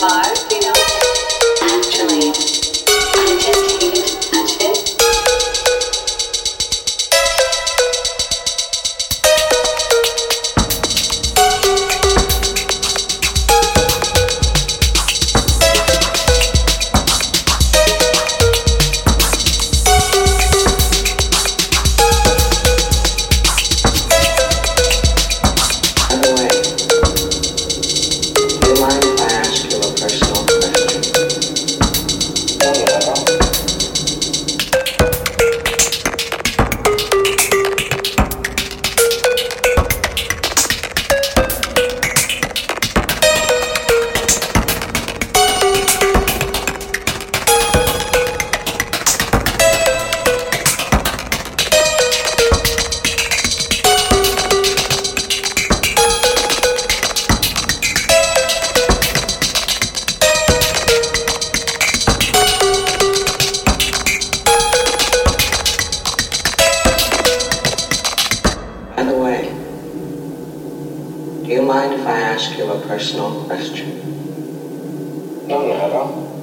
bar, do you mind if I ask you a personal question? No, at all.